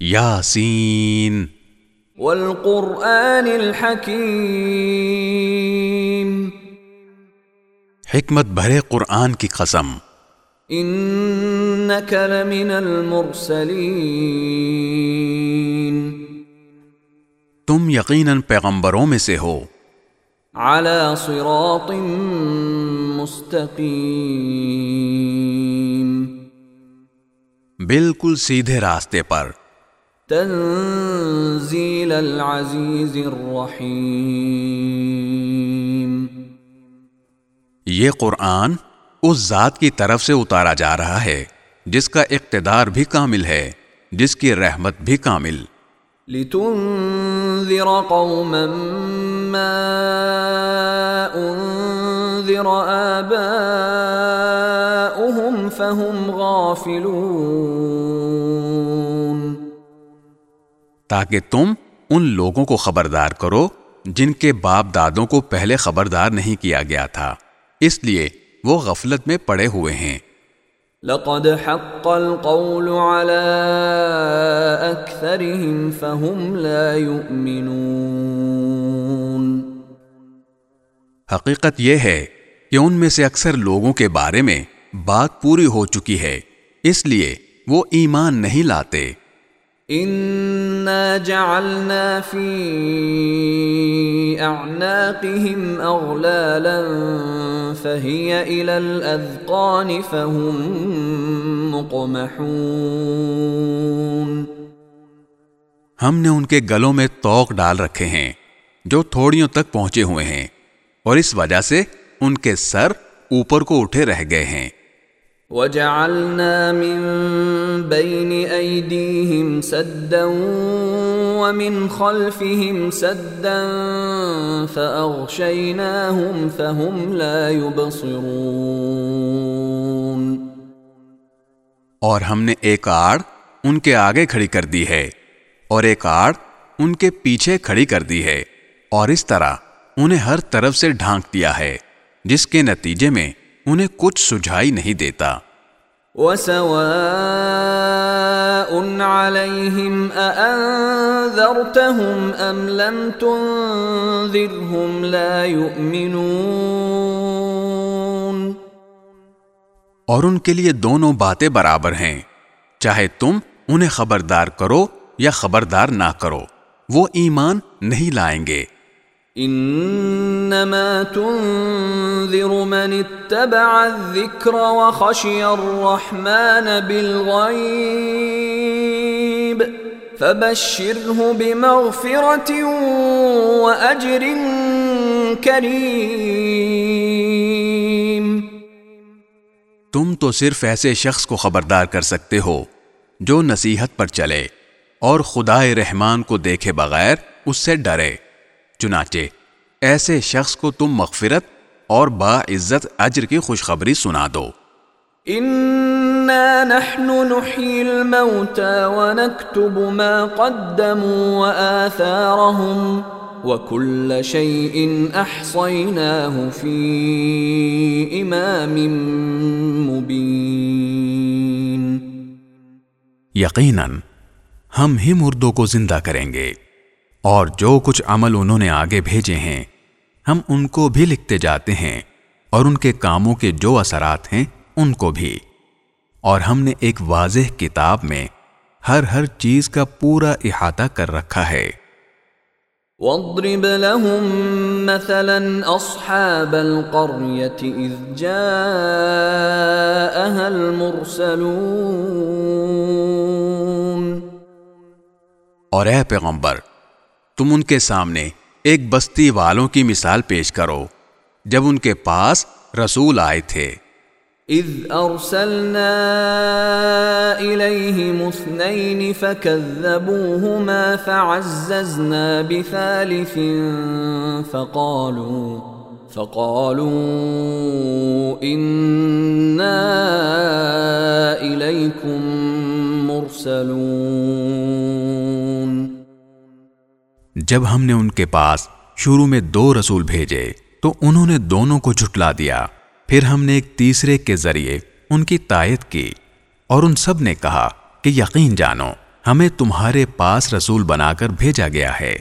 یاسین۔ والقرآن الحکیم۔ حکمت بھرے قرآن کی قسم۔ انک لمن المرسلین۔ تم یقیناً پیغمبروں میں سے ہو۔ على صراط مستقیم۔ بالکل سیدھے راستے پر۔ تنزیل العزیز الرحیم یہ قرآن اس ذات کی طرف سے اتارا جا رہا ہے جس کا اقتدار بھی کامل ہے جس کی رحمت بھی کامل۔ لتنذر قوما ما انذر آباؤهم فهم غافلون. تاکہ تم ان لوگوں کو خبردار کرو جن کے باپ دادوں کو پہلے خبردار نہیں کیا گیا تھا۔ اس لیے وہ غفلت میں پڑے ہوئے ہیں۔ لقد حق القول على اكثرهم فهم لا يؤمنون۔ حقیقت یہ ہے کہ ان میں سے اکثر لوگوں کے بارے میں بات پوری ہو چکی ہے۔ اس لیے وہ ایمان نہیں لاتے۔ انا جعلنا في اعناقهم اغلالا فهي الى الاذقان فهم مقمحون ہم نے ان کے گلوں میں توق ڈال رکھے ہیں جو تھوڑیوں تک پہنچے ہوئے ہیں اور اس وجہ سے ان کے سر اوپر کو اٹھے رہ گئے ہیں۔ وجعلنا من بين ايديهم سدا ومن خلفهم سدا فاغشيناهم فهم لا يبصرون. اور ہم نے ایک آڑ ان کے آگے کھڑی کر دی ہے اور ایک آڑ ان کے پیچھے کھڑی کر دی ہے اور اس طرح انہیں ہر طرف سے ڈھانک دیا ہے جس کے نتیجے میں انہیں کچھ سجھائی نہیں دیتا۔ وسواء عليهم أأنذرتهم أم لم تنذرهم لا يؤمنون۔ اور ان کے لیے دونوں باتیں برابر ہیں۔ چاہے تم انہیں خبردار کرو یا خبردار نہ کرو وہ ایمان نہیں لائیں گے۔ انما تنذر من اتبع الذكر وخشي الرحمن بالغيب فبشره بمغفرة واجر كريم. تم تو صرف ایسے شخص کو خبردار کر سکتے ہو جو نصیحت پر چلے اور خدائے رحمان کو دیکھے بغیر اس سے ڈرے۔ چنانچہ ایسے شخص کو تم مغفرت اور با عزت اجر کی خوشخبری سنا دو۔ انا نحن نحيي الموتى ونكتب ما قدموا واثارهم وكل شيء احصيناه في امام مبين۔ یقیناً ہم ہی مردوں کو زندہ کریں گے۔ اور جو کچھ عمل انہوں نے آگے بھیجے ہیں ہم ان کو بھی لکھتے جاتے ہیں اور ان کے کاموں کے جو اثرات ہیں ان کو بھی۔ اور ہم نے ایک واضح کتاب میں ہر ہر چیز کا پورا احاطہ کر رکھا ہے۔ واضرب لهم مثلا اصحاب القريه اذ جاءها المرسلون۔ اور اے پیغمبر تم ان کے سامنے ایک بستی والوں کی مثال پیش کرو۔ جب ان کے پاس رسول آئے تھے۔ إذ أرسلنا إليهم اثنين فكذبوهما فعززنا بثالث فقالوا فقالوا جب ہم نے ان کے پاس شروع میں دو رسول بھیجے تو انہوں نے دونوں کو جھٹلا دیا۔ پھر ہم نے ایک تیسرے کے ذریعے ان کی تائید کی اور ان سب نے کہا کہ یقین جانو، ہمیں تمہارے پاس رسول بنا کر بھیجا گیا ہے۔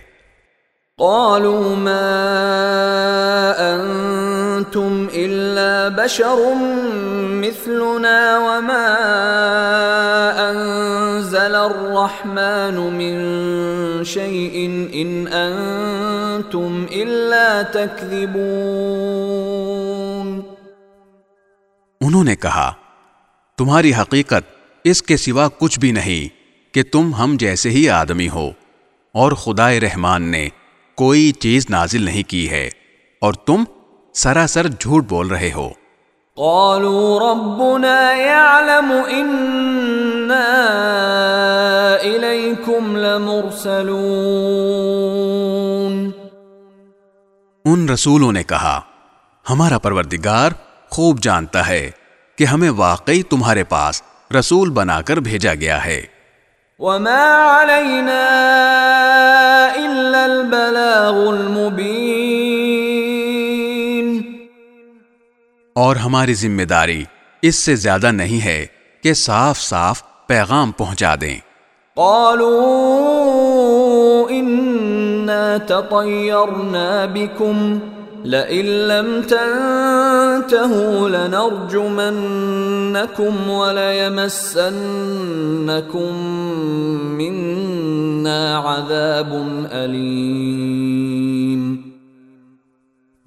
قالوا ما انتم الا بشر مثلنا وما انزل الرحمن من شيء ان انتم الا تكذبون. انہوں نے کہا، تمہاری حقیقت اس کے سوا کچھ بھی نہیں کہ تم ہم جیسے ہی آدمی ہو، اور خدا رحمان نے کوئی چیز نازل نہیں کی ہے، اور تم سراسر جھوٹ بول رہے ہو۔ قالوا ربنا يعلم اننا اليكم لمرسلون۔ ان رسولوں نے کہا ہمارا پروردگار خوب جانتا ہے کہ ہمیں واقعی تمہارے پاس رسول بنا کر بھیجا گیا ہے۔ وما علينا الا البلاغ المبين۔ اور ہماری ذمہ داری اس سے زیادہ نہیں ہے کہ صاف صاف پیغام پہنچا دیں۔ قالوا انا تطيرنا بكم لئن لم تنتهوا لنرجمنكم وليمسنكم منا عذاب أليم۔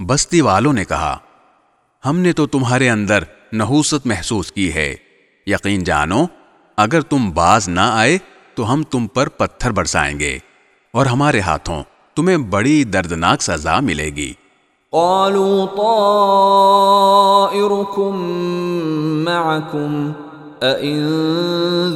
بستی والوں نے کہا ہم نے تو تمہارے اندر نحوست محسوس کی ہے۔ یقین جانو، اگر تم باز نہ آئے تو ہم تم پر پتھر برسائیں گے اور ہمارے ہاتھوں تمہیں بڑی دردناک سزا ملے گی۔ قالوا طائركم معكم، أئن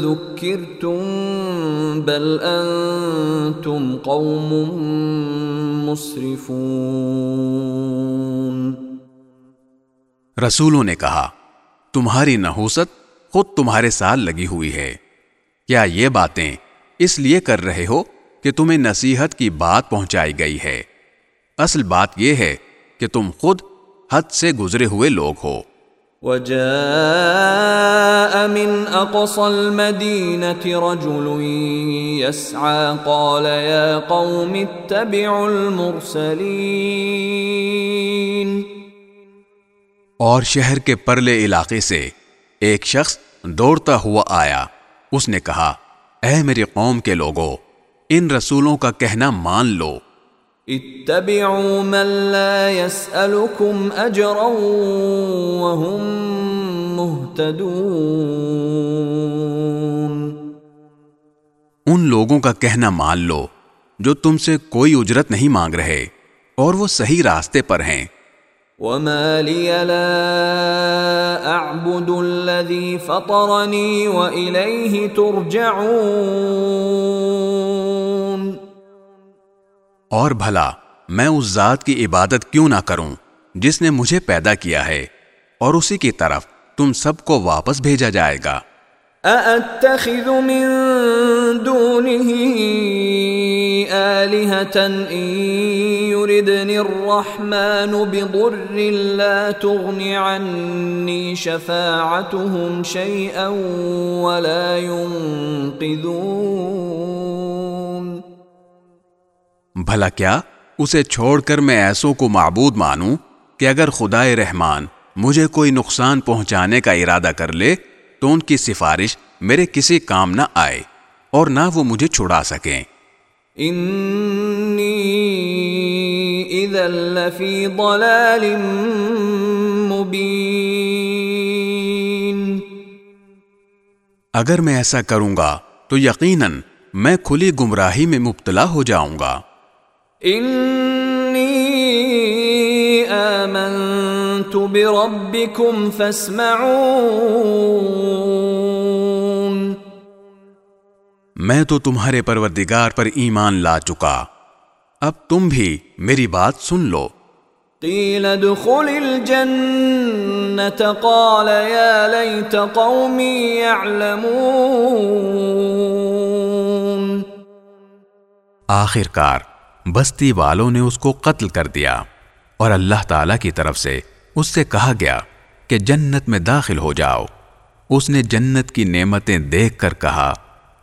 ذكرتم بل أنتم قوم مسرفون۔ رسولوں نے کہا، تمہاری نحوست خود تمہارے ساتھ لگی ہوئی ہے۔ کیا یہ باتیں اس لیے کر رہے ہو کہ تمہیں نصیحت کی بات پہنچائی گئی ہے؟ اصل بات یہ ہے کہ تم خود حد سے گزرے ہوئے لوگ ہو۔ وجاء من أقصى المدينة رجل يسعى قال يا قوم اتبعوا المرسلين اور شہر کے پرلے علاقے سے ایک شخص دوڑتا ہوا آیا۔ اس نے کہا اے میری قوم کے لوگوں ان رسولوں کا کہنا مان لو۔ اتبعوا من لا يسألكم أجرا وهم مهتدون۔ ان لوگوں کا کہنا مان لو جو تم سے کوئی اجرت نہیں مانگ رہے اور وہ صحیح راستے پر ہیں۔ وما لي لا أعبد الذي فطرني وإليه ترجعون اور بھلا، میں اس ذات کی عبادت کیوں نہ کروں جس نے مجھے پیدا کیا ہے اور اسی کی طرف تم سب کو واپس بھیجا جائے گا؟ أأتخذ من دونه آلهة إن يردني الرحمن بضر لا تغن عني شفاعتهم شيئا ولا ينقذون بھلا کیا اسے چھوڑ کر میں ایسوں کو معبود مانوں کہ اگر خدائے رحمان مجھے کوئی نقصان پہنچانے کا ارادہ کر لے تو ان کی سفارش میرے کسی کام نہ آئے اور نہ وہ مجھے چھڑا سکیں۔ إني إذا لفي ضلال مبين۔ اگر میں ایسا کروں گا تو یقیناً میں کھلی گمراہی میں مبتلا ہو جاؤں گا۔ إني آمنت آمنت بربكم فاسمعون. میں تو تمہارے پروردگار پر ایمان لا چکا۔ اب تم بھی میری بات سن لو۔ قيل ادخل الجنة قال يا ليت قومي يعلمون آخر کار بستی والوں نے اس کو قتل کر دیا اور اللہ تعالی کی طرف سے اس سے کہا گیا کہ جنت میں داخل ہو جاؤ۔ اس نے جنت کی نعمتیں دیکھ کر کہا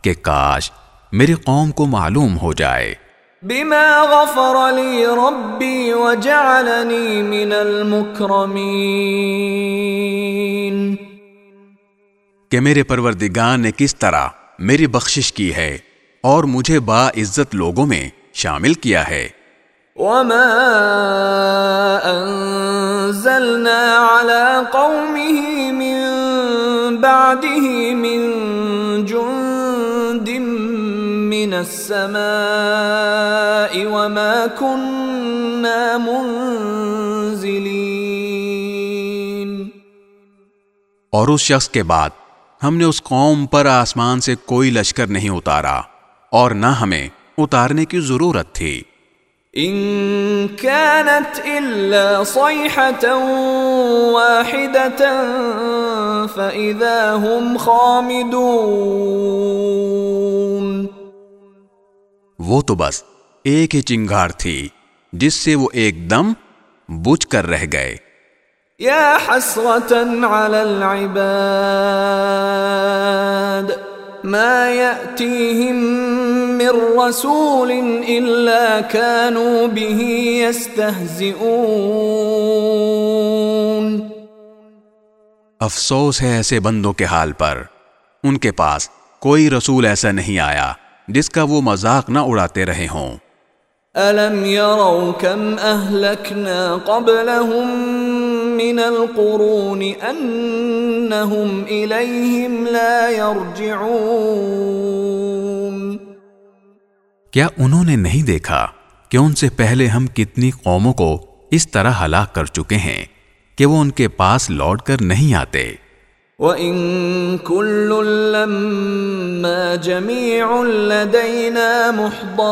کہ کاش میری قوم کو معلوم ہو جائے۔ بما غفر لي ربي وجعلني من المكرمين کہ میرے پروردگار نے کس طرح میری بخشش کی ہے اور مجھے با عزت لوگوں میں شامل کیا ہے۔ وما انزلنا على قومه من بعده من جند من السماء وما كنا منزلين اور اس شخص کے بعد ہم نے اس قوم پر آسمان سے کوئی لشکر نہیں اتارا اور نہ ہمیں اتارنے کی ضرورت تھی۔ ان كانت الا صيحه واحده فاذا هم خامدون. وہ تو بس ایک ہی چنگار تھی جس سے وہ ایک دم بجھ کر رہ گئے۔ يا حسرة على العباد۔ ما يأتيهم من رسول إلا كانوا به يستهزئون افسوس ہے ایسے بندوں کے حال پر۔ ان کے پاس کوئی رسول ایسا نہیں آیا جس کا وہ مذاق نہ اڑاتے رہے ہوں۔ ألم يروا كم أهلكنا قبلهم من القرون أنهم إليهم لا يرجعون کیا انہوں نے نہیں دیکھا کہ ان سے پہلے ہم کتنی قوموں کو اس طرح ہلاک کر چکے ہیں کہ وہ ان کے پاس لوٹ کر نہیں آتے؟ وَإِن كُلٌّ لَمَّا جَمِيعٌ لَدَيْنَا مُحْضَرُونَ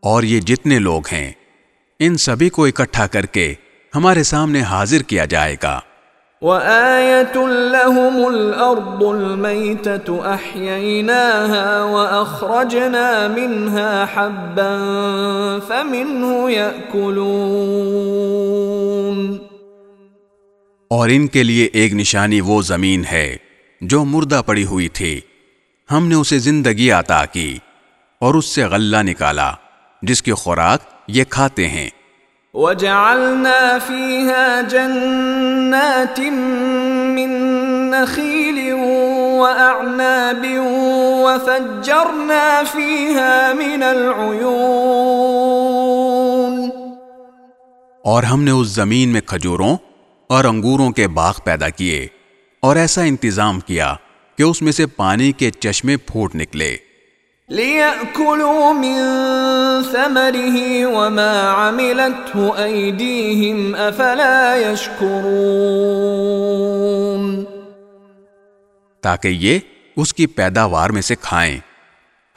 اور یہ جتنے لوگ ہیں، ان سبھی کو اکٹھا کر کے ہمارے سامنے حاضر کیا جائے گا۔ وَآيَةٌ لَهُمُ الْأَرْضُ الْمَيْتَةُ أَحْيَيْنَاهَا وَأَخْرَجْنَا مِنْهَا حَبًّا فَمِنْهُ يَأْكُلُونَ. اور ان کے لیے ایک نشانی وہ زمین ہے جو مردہ پڑی ہوئی تھی۔ ہم نے اسے زندگی عطا کی اور اس سے غلہ نکالا جس کی خوراک یہ کھاتے ہیں۔ وَجَعَلْنَا فِيهَا جَنَّاتٍ مِّن نَخِيلٍ وَأَعْنَابٍ وَفَجَّرْنَا فِيهَا مِنَ الْعُيُونِ. اور ہم نے اس زمین میں کھجوروں اور انگوروں کے باغ پیدا کیے اور ایسا انتظام کیا کہ اس میں سے پانی کے چشمے پھوٹ نکلے۔ لِيَأْكُلُوا مِن ثَمَرِهِ وَمَا عَمِلَتْهُ أَيْدِيهِمْ أَفَلَا يَشْكُرُونَ تاکہ یہ اس کی پیداوار میں سے کھائیں۔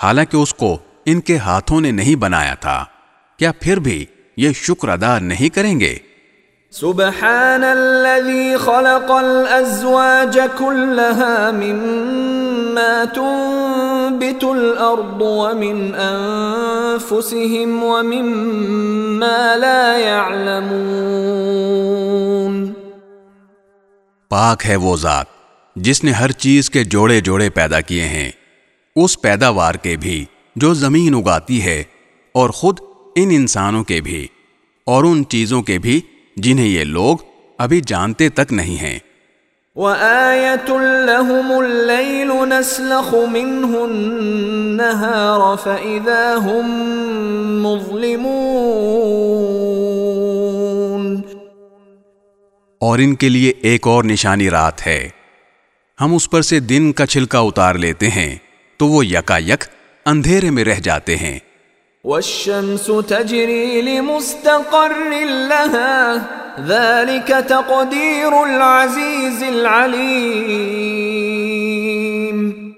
حالانکہ اس کو ان کے ہاتھوں نے نہیں بنایا تھا۔ کیا پھر بھی یہ شکر ادا نہیں کریں گے؟ سبحان الذي خلق الأزواج كلها مما تنبت الأرض ومن أنفسهم ومما لا يعلمون پاک ہے وہ ذات جس نے ہر چیز کے جوڑے جوڑے پیدا کیے ہیں۔ اس پیداوار کے بھی جو زمین اگاتی ہے اور خود ان انسانوں کے بھی اور ان چیزوں کے بھی جنہیں یہ لوگ ابھی جانتے تک نہیں ہیں۔ وآية لهم الليل نسلخ منه النهار فإذا هم مظلمون۔ اور ان کے لیے ایک اور نشانی رات ہے۔ ہم اس پر سے دن کا چھلکا اتار لیتے ہیں تو وہ یکا یک اندھیرے میں رہ جاتے ہیں۔ والشمس تجري لمستقر لها، ذلك تقدير العزيز العليم.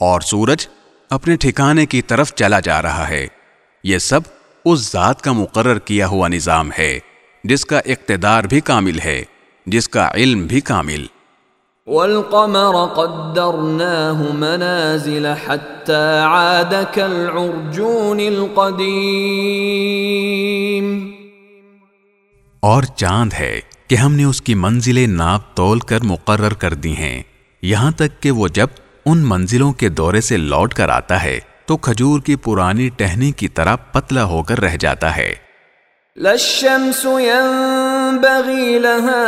اور سورج اپنے ٹھکانے کی طرف چلا جا رہا ہے۔ یہ سب اس ذات کا مقرر کیا ہوا نظام ہے، جس کا اقتدار بھی کامل ہے، جس کا علم بھی کامل۔ والقمر قدرناه منازل حتى عاد كالعرجون القديم. اور چاند ہے کہ ہم نے اس کی منزلیں ناپ تول کر مقرر کر دی ہیں۔ یہاں تک کہ وہ جب ان منزلوں کے دورے سے لوٹ کر آتا ہے تو کھجور کی پرانی ٹہنی کی طرح پتلا ہو کر رہ جاتا ہے۔ للشمس ينبغي لها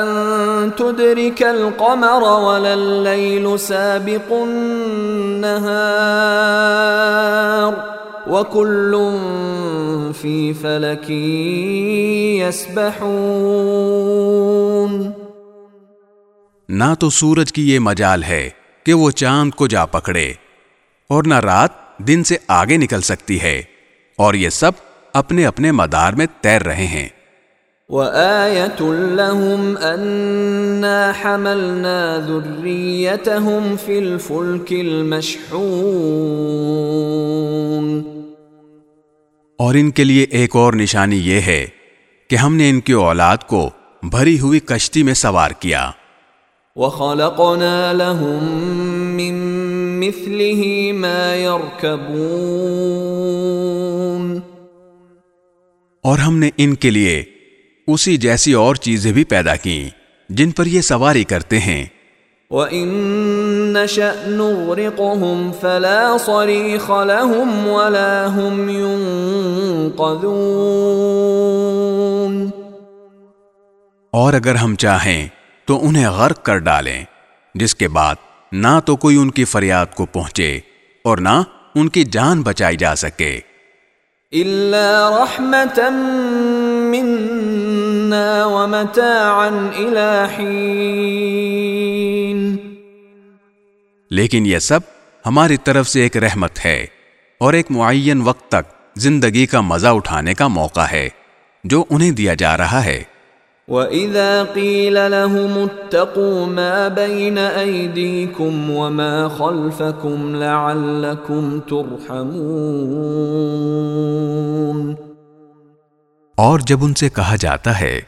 أن تدرك القمر ولا الليل سابق النهار وكل في فلك يسبحون نہ تو سورج کی یہ مجال ہے کہ وہ چاند کو جا پکڑے اور نہ رات دن سے آگے نکل سکتی ہے اور یہ سب اپنے اپنے مدار میں تیر رہے ہیں۔ وَآيَةٌ لَهُمْ أَنَّا حَمَلْنَا ذُرِّيَّتَهُمْ فِي الْفُلْكِ الْمَشْحُونَ. اور ان کے لیے ایک اور نشانی یہ ہے کہ ہم نے ان کی اولاد کو بھری ہوئی کشتی میں سوار کیا۔ وَخَلَقْنَا لَهُم مِّن مِّثْلِهِ مَا يَرْكَبُونَ. اور ہم نے ان کے لیے اسی جیسی اور چیزیں بھی پیدا کی جن پر یہ سواری کرتے ہیں۔ وَإِن نَّشَأْ نُغْرِقْهُمْ فَلَا صَرِيخَ لَهُمْ وَلَا هُمْ يُنقَذُونَ۔ اور اگر ہم چاہیں تو انہیں غرق کر ڈالیں جس کے بعد نہ تو کوئی ان کی فریاد کو پہنچے اور نہ ان کی جان بچائی جا سکے۔ رَحْمَةً مِّنَّا وَمَتَاعًا إِلَى حِينٍ لیکن یہ سب ہماری طرف سے ایک رحمت ہے اور ایک معین وقت تک زندگی کا مزہ اٹھانے کا موقع ہے جو انہیں دیا جا رہا ہے۔ وَإِذَا قِيلَ لَهُمُ اتَّقُوا مَا بَيْنَ أَيْدِيكُمْ وَمَا خَلْفَكُمْ لَعَلَّكُمْ تُرْحَمُونَ۔ اور جب ان سے کہا جاتا ہے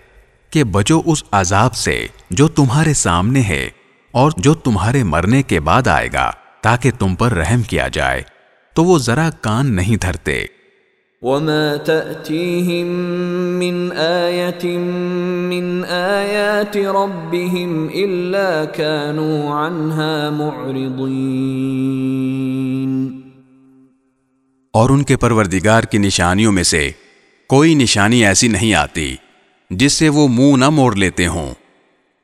کہ بچو اس عذاب سے جو تمہارے سامنے ہے اور جو تمہارے مرنے کے بعد آئے گا تاکہ تم پر رحم کیا جائے، تو وہ ذرا کان نہیں دھرتے۔ وَمَا تَأْتِيهِم مِّنْ آيَةٍ مِّنْ آيَاتِ رَبِّهِمْ إِلَّا كَانُوا عَنْهَا مُعْرِضِينَ اور ان کے پروردگار کی نشانیوں میں سے کوئی نشانی ایسی نہیں آتی جس سے وہ منہ نہ موڑ لیتے ہوں۔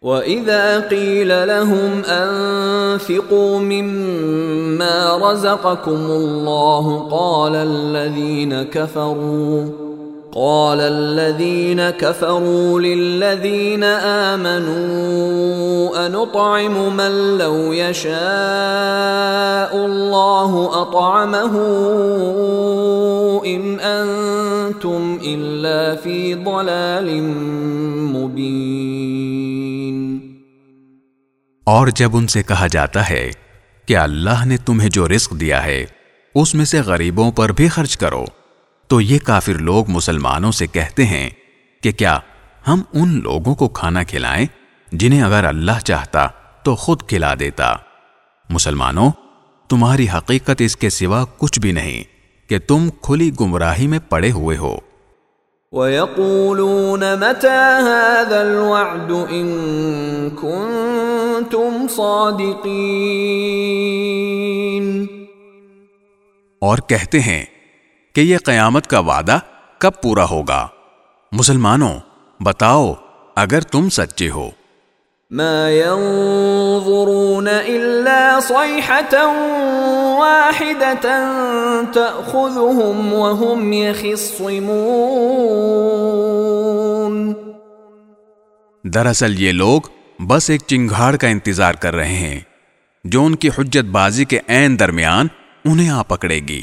وَإِذَا قِيلَ لَهُمْ أَنفِقُوا مِمَّا رَزَقَكُمُ اللَّهُ قَالَ الَّذِينَ كَفَرُوا، قال الذين كفروا للذين آمنوا أنطعم من لو يشاء الله أطعمه إلا في ضلال مبين۔ اور جب ان سے کہا جاتا ہے کہ اللہ نے تمہیں جو رزق دیا ہے، اس میں سے غریبوں پر بھی خرچ کرو، تو یہ کافر لوگ مسلمانوں سے کہتے ہیں کہ کیا ہم ان لوگوں کو کھانا کھلائیں جنہیں اگر اللہ چاہتا تو خود کھلا دیتا۔ مسلمانوں، تمہاری حقیقت اس کے سوا کچھ بھی نہیں کہ تم کھلی گمراہی میں پڑے ہوئے ہو۔ وَيَقُولُونَ مَتَى هَذَا الْوَعْدُ إِن كُنتُمْ صَادِقِينَ اور کہتے ہیں کہ یہ قیامت کا وعدہ کب پورا ہوگا؟ مسلمانوں، بتاؤ اگر تم سچے ہو۔ ما ينظرون إلا صيحة واحدة تأخذهم وهم يخصمون دراصل یہ لوگ بس ایک چنگھاڑ کا انتظار کر رہے ہیں جو ان کی حجت بازی کے عین درمیان انہیں آ پکڑے گی۔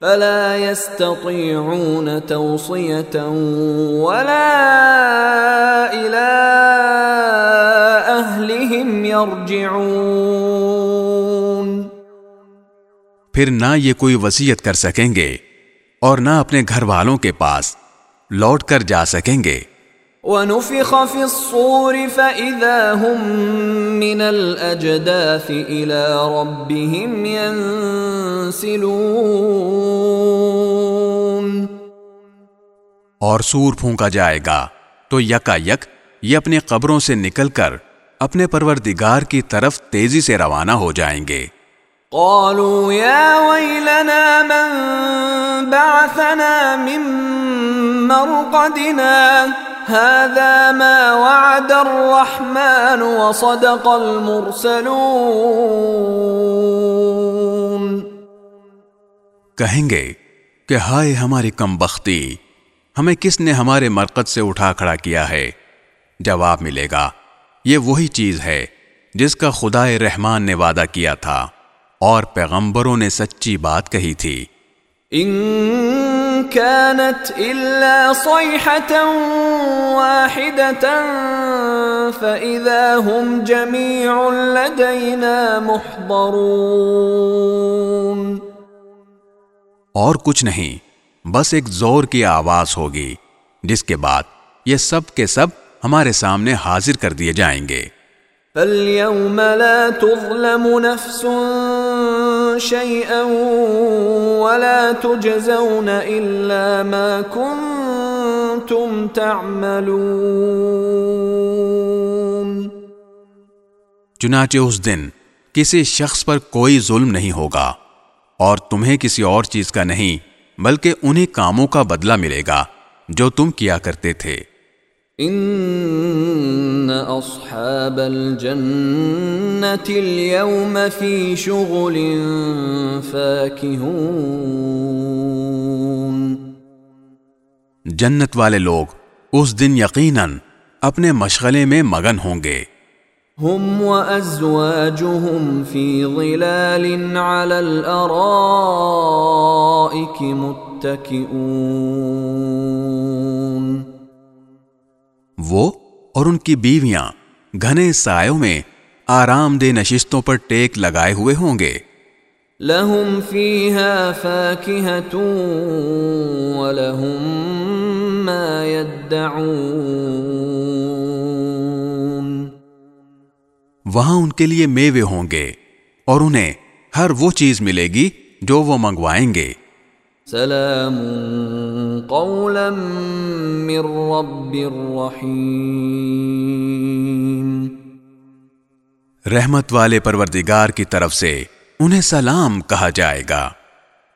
فلا يستطيعون توصية ولا إلى أهلهم يرجعون. پھر نہ یہ کوئی وسیعت کر سکیں گے اور نہ اپنے گھر والوں کے پاس لوٹ کر جا سکیں گے۔ ونفخ في الصور فإذا هم من الأجداث إلى ربهم ينسلون. اور سور پھونکا جائے گا تو یکا یک یہ اپنے قبروں سے نکل کر اپنے پروردگار کی طرف تیزی سے روانہ ہو جائیں گے۔ قالوا يا ويلنا من بعثنا من مرقدنا؟ هذا ما وعد الرحمن وصدق المرسلون. کہیں گے کہ ہائے ہماری کم بختی، ہمیں کس نے ہمارے مرکز سے اٹھا کھڑا کیا ہے؟ جواب ملے گا، یہ وہی چیز ہے جس کا خدا رحمان نے وعدہ کیا تھا اور پیغمبروں نے سچی بات کہی تھی۔ ان كانت الا صيحه واحده فاذا هم جميع لدينا محضرون اور کچھ نہیں بس ایک زور کی آواز ہوگی جس کے بعد یہ سب کے سب ہمارے سامنے حاضر کر دیے جائیں گے۔ فاليوم لا تظلم نفس شيئا ولا تجزون الا ما كنتم تعملون. چنانچہ اس دن کسی شخص پر کوئی ظلم نہیں ہوگا اور تمہیں کسی اور چیز کا نہیں، بلکہ انہیں کاموں کا بدلہ ملے گا جو تم کیا کرتے تھے۔ ان اصحاب الجنة اليوم في شغل فاكهون. جنت والے لوگ اس دن یقیناً اپنے مشغلے میں مگن ہوں گے۔ هم وازواجهم في ظلال على الارائك متكئون. وہ اور ان کی بیویاں گھنے سایوں میں آرام دہ نشستوں پر ٹیک لگائے ہوئے ہوں گے۔ لهم فيها فاكهة ولهم ما يدعون۔ وہاں ان کے لیے میوے ہوں گے اور انہیں ہر وہ چیز ملے گی جو وہ منگوائیں گے۔ سلام قولا من رب الرحیم رحمت والے پروردگار کی طرف سے انہیں سلام کہا جائے گا۔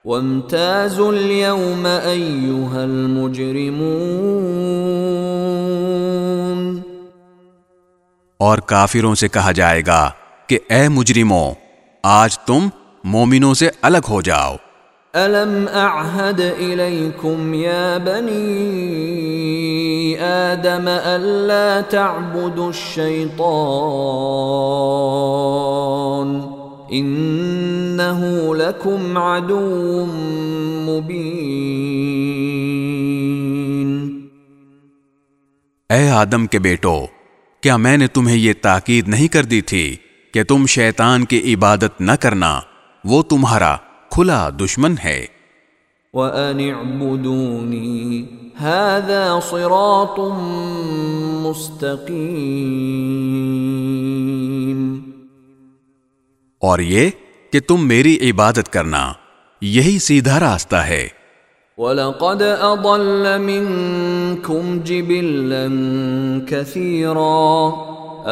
وامتازوا اليوم ايها المجرمون۔ اور کافروں سے کہا جائے گا کہ اے مجرموں آج تم مومنوں سے الگ ہو جاؤ۔ الم اعهد اليكم يا بني ادم الا تعبدوا الشيطان انه لكم عدو مبين۔ اے آدم کے بیٹو، کیا میں نے تمہیں یہ تاکید نہیں کر دی تھی کہ تم شیطان کی عبادت نہ کرنا، وہ تمہارا کھلا دشمن ہے۔ وَأَنِ اعْبُدُونِي هَذَا صِرَاطٌ مُسْتَقِيمٌ۔ اور یہ کہ تم میری عبادت کرنا یہی سیدھا راستہ ہے۔ وَلَقَدْ أَضَلَّ مِنْكُمْ جِبِلًّا كَثِيرًا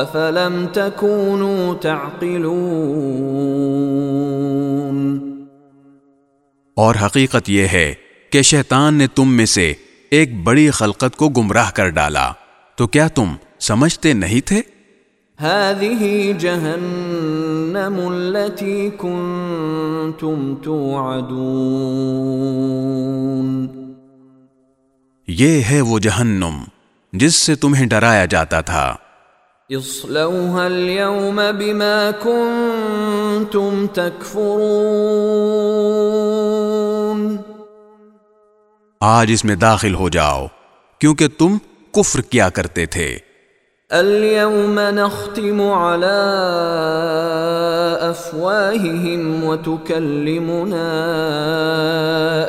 أَفَلَمْ تَكُونُوا تَعْقِلُونَ۔ اور حقیقت یہ ہے کہ شیطان نے تم میں سے ایک بڑی خلقت کو گمراہ کر ڈالا۔ تو کیا تم سمجھتے نہیں تھے؟ هذه جهنم التي كنتم توعدون۔ یہ ہے وہ جہنم جس سے تمہیں ڈرایا جاتا تھا۔ اصلوها اليوم بما كنتم تكفرون آج اس میں داخل ہو جاؤ، کیونکہ تم کفر کیا کرتے تھے۔ اليوم نختم على افواههم وتكلمنا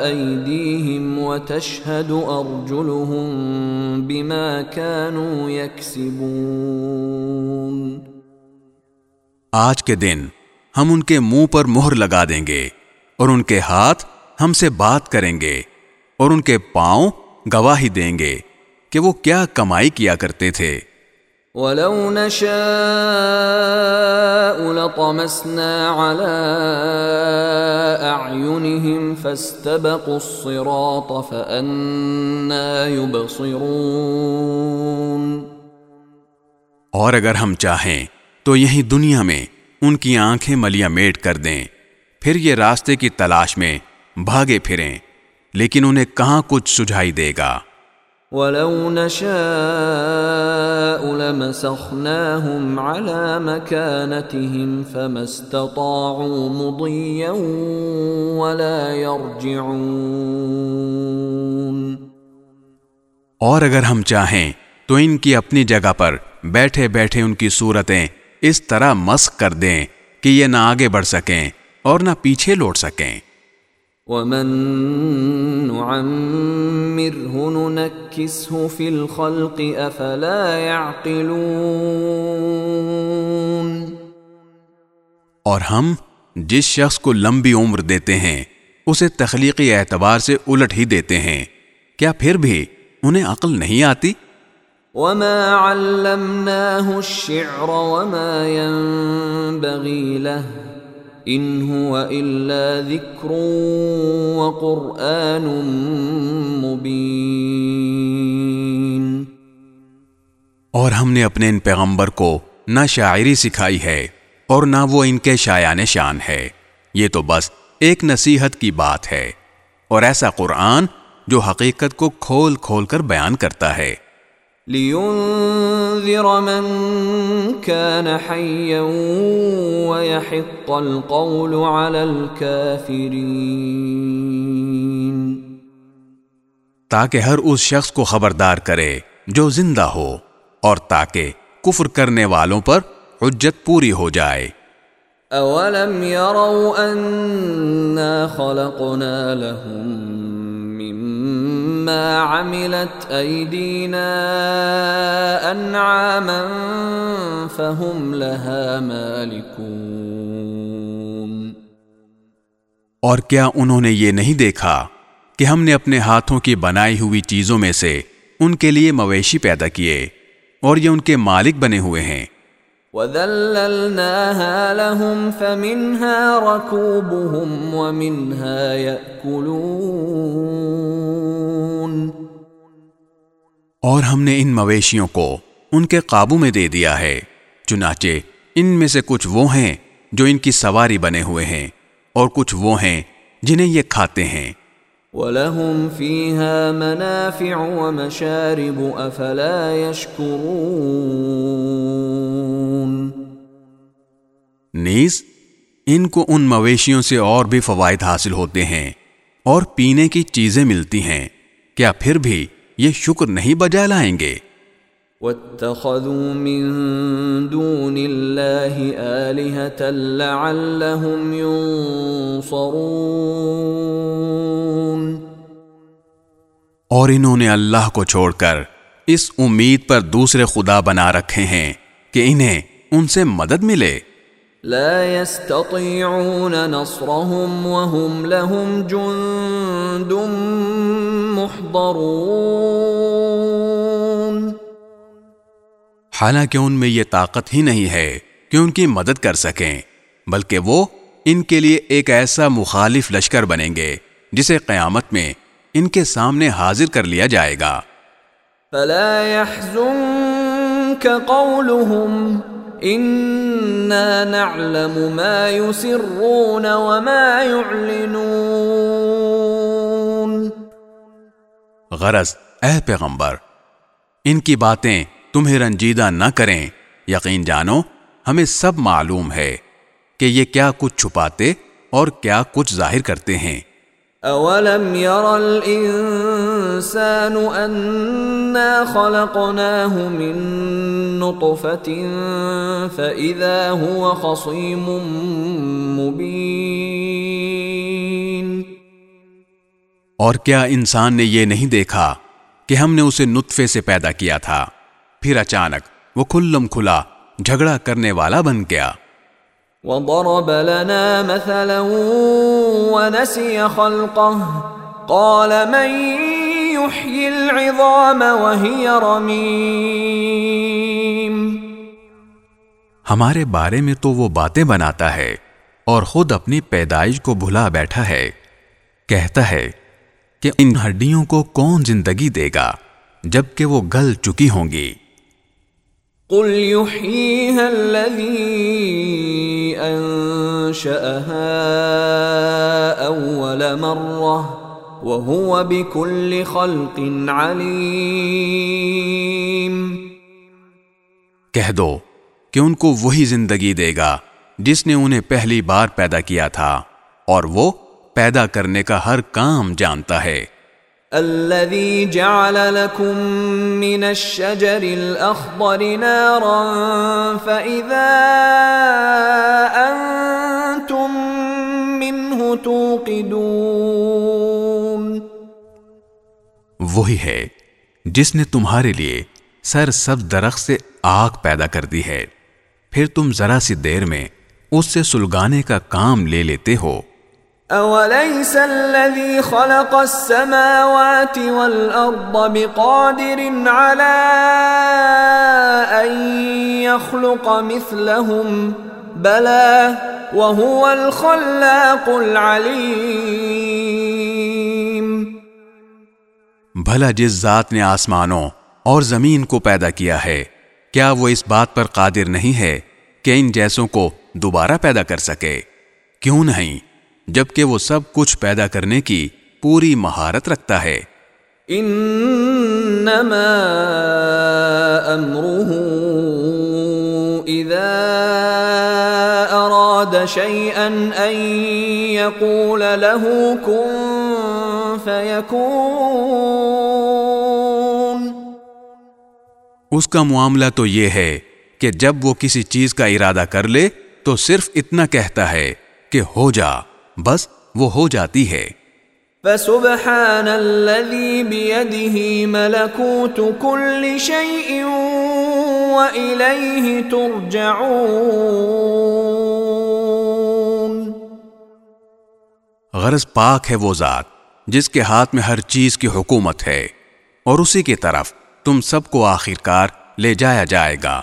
ايديهم وتشهد ارجلهم بما كانوا يكسبون. آج کے دن ہم ان کے منہ پر مہر لگا دیں گے اور ان کے ہاتھ ہم سے بات کریں گے اور ان کے پاؤں گواہی دیں گے کہ وہ کیا کمائی کیا کرتے تھے۔ ولو نشاء لطمسنا على اعينهم فاستبقوا الصراط فأنا يبصرون اور اگر ہم چاہیں تو یہی دنیا میں ان کی آنکھیں ملیاں میٹ کر دیں، پھر یہ راستے کی تلاش میں بھاگے پھریں، لیکن انہیں کہاں کچھ سجھائی دے گا؟ ولو نشاء لمسخناهم على مكانتهم فما استطاعوا مضيا ولا يرجعون اور اگر ہم چاہیں تو ان کی اپنی جگہ پر بیٹھے بیٹھے ان کی صورتیں اس طرح مسق کر دیں کہ یہ نہ آگے بڑھ سکیں اور نہ پیچھے لوٹ سکیں۔ ومن نعمره ننكسه في الخلق افلا يعقلون اور ہم جس شخص کو لمبی عمر دیتے ہیں اسے تخلیقی اعتبار سے الٹ ہی دیتے ہیں۔ کیا پھر بھی انہیں عقل نہیں آتی؟ وما علمناه الشعر وما ينبغي له۔ ان هو الا ذکر وقرآن مبین اور ہم نے اپنے ان پیغمبر کو نہ شاعری سکھائی ہے اور نہ وہ ان کے شایان شان ہے۔ یہ تو بس ایک نصیحت کی بات ہے اور ایسا قرآن جو حقیقت کو کھول کھول کر بیان کرتا ہے۔ لينذر من كان حيا ويحق القول على الكافرين. تاکہ ہر اس شخص کو خبردار کرے جو زندہ ہو اور تاکہ کفر کرنے والوں پر حجت پوری ہو جائے۔ اولم يروا اننا خلقنا لهم ما عملت ایدینا انعاما فهم لها مالکون اور کیا انہوں نے یہ نہیں دیکھا کہ ہم نے اپنے ہاتھوں کی بنائی ہوئی چیزوں میں سے ان کے لیے مویشی پیدا کیے اور یہ ان کے مالک بنے ہوئے ہیں؟ وَذَلَّلْنَاهَا لَهُمْ فَمِنْهَا رَكُوبُهُمْ وَمِنْهَا يَأْكُلُونَ اور ہم نے ان مویشیوں کو ان کے قابو میں دے دیا ہے، چنانچہ ان میں سے کچھ وہ ہیں جو ان کی سواری بنے ہوئے ہیں، اور کچھ وہ ہیں جنہیں یہ کھاتے ہیں۔ وَلَهُمْ فِيهَا مَنَافِعُ وَمَشَارِبُ أَفَلَا يَشْكُرُونَ نیز، ان کو ان مویشیوں سے اور بھی فوائد حاصل ہوتے ہیں اور پینے کی چیزیں ملتی ہیں۔ کیا پھر بھی یہ شکر نہیں بجا لائیں گے؟ واتخذوا من دون الله آلهة لعلهم ينصرون. اور انہوں نے اللہ کو چھوڑ کر اس امید پر دوسرے خدا بنا رکھے ہیں کہ انہیں ان سے مدد ملے۔ لا يستطيعون نصرهم وهم لهم جند محضرون. حالانکہ ان میں یہ طاقت ہی نہیں ہے کہ ان کی مدد کر سکیں بلکہ وہ ان کے لیے ایک ایسا مخالف لشکر بنیں گے جسے قیامت میں ان کے سامنے حاضر کر لیا جائے گا۔ فلا يحزنك قولهم اننا نعلم ما يسرون وما يعلنون۔ غرض اے پیغمبر ان کی باتیں تمہیں رنجیدہ نہ کریں۔ یقین جانو ہمیں سب معلوم ہے کہ یہ کیا کچھ چھپاتے اور کیا کچھ ظاہر کرتے ہیں۔ اولم ير الانسان انا خلقناه من نطفه فاذا هو خصيم مبين۔ اور کیا انسان نے یہ نہیں دیکھا کہ ہم نے اسے نطفے سے پیدا کیا تھا؟ پھر اچانک وہ کھلم کھلا جھگڑا کرنے والا بن گیا۔ وضرب لنا مثلا ونسي خلقه۔ قال من يحيي العظام وهي رميم۔ ہمارے بارے میں تو وہ باتیں بناتا ہے اور خود اپنی پیدائش کو بھلا بیٹھا ہے۔ کہتا ہے کہ ان ہڈیوں کو کون زندگی دے گا جبکہ وہ گل چکی ہوں گی۔ قل يحييها الذي انشأها اول مره وهو بكل خلق عليم۔ کہہ دو کہ ان کو وہی زندگی دے گا جس نے انہیں پہلی بار پیدا کیا تھا اور وہ پیدا کرنے کا ہر کام جانتا ہے۔ الذي جعل لكم من الشجر الأخضر نارا فإذا أنتم منه توقدون. وہی ہے جس نے تمہارے لیے سر سب درخت سے آگ پیدا کر دی ہے۔ پھر تم ذرا سی دیر میں اس سے سلگانے کا کام لے لیتے ہو۔ اوليس الذي خلق السماوات والارض بقادر على ان يخلق مثلهم بلى وهو الخلاق العليم بھلا جس ذات نے آسمانوں اور زمین کو پیدا کیا ہے، کیا وہ اس بات پر قادر نہیں ہے کہ ان جیسوں کو دوبارہ پیدا کر سکے؟ کیوں نہیں؟ جبکہ وہ سب کچھ پیدا کرنے کی پوری مہارت رکھتا ہے۔ انما امره اذا اراد شيئا ان يقول له كن فيكون اس کا معاملہ تو یہ ہے کہ جب وہ کسی چیز کا ارادہ کر لے تو صرف اتنا کہتا ہے کہ ہو جا۔ بس وہ ہو جاتی ہے۔ فسبحان الذي بيده ملكوت كل شيء وإليه ترجعون۔ غرض پاک ہے وہ ذات جس کے ہاتھ میں ہر چیز کی حکومت ہے اور اسی کی طرف تم سب کو آخر کار لے جایا جائے گا۔